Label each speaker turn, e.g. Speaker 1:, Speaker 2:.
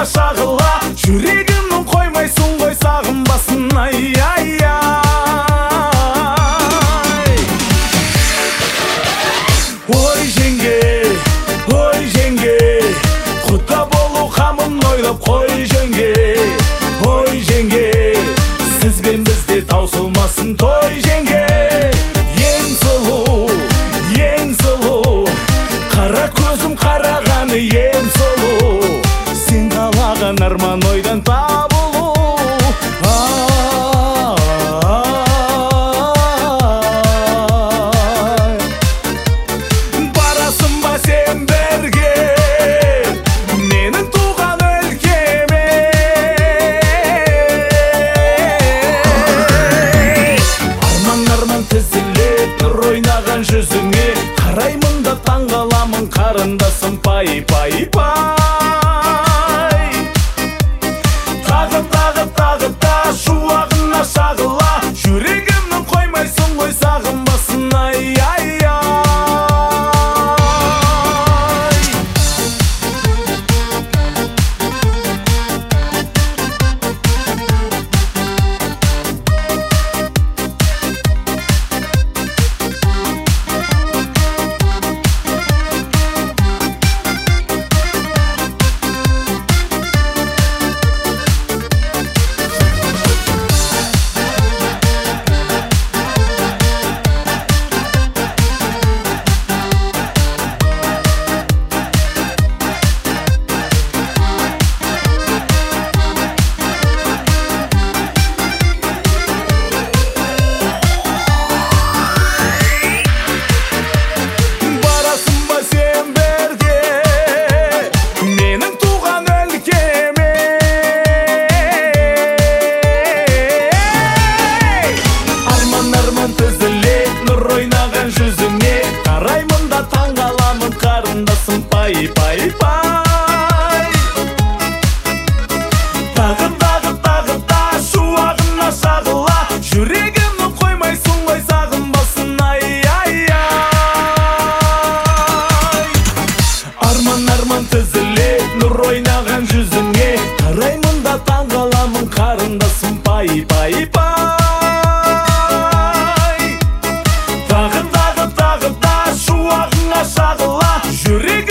Speaker 1: шуағыңа шағыла қалаған арман ойдан табылу барасың ба сен бірге менің туған өлкеме. Арман арман тізіліп нұр ойнаған жүзіңе. Қараймын да таңғаламын қарындасым пай пай пай. Шуағына шағыла жүрегімнің ағыта ағыта ағыта ашу ағына шағыла жүрегімді қоймайсың ғой сағынбасын ай ай ай. Арман арман тізілет нұр ойнаған жүзіңе. Қараймын да таңғаламын қарындасым пай пай пай. Жүрек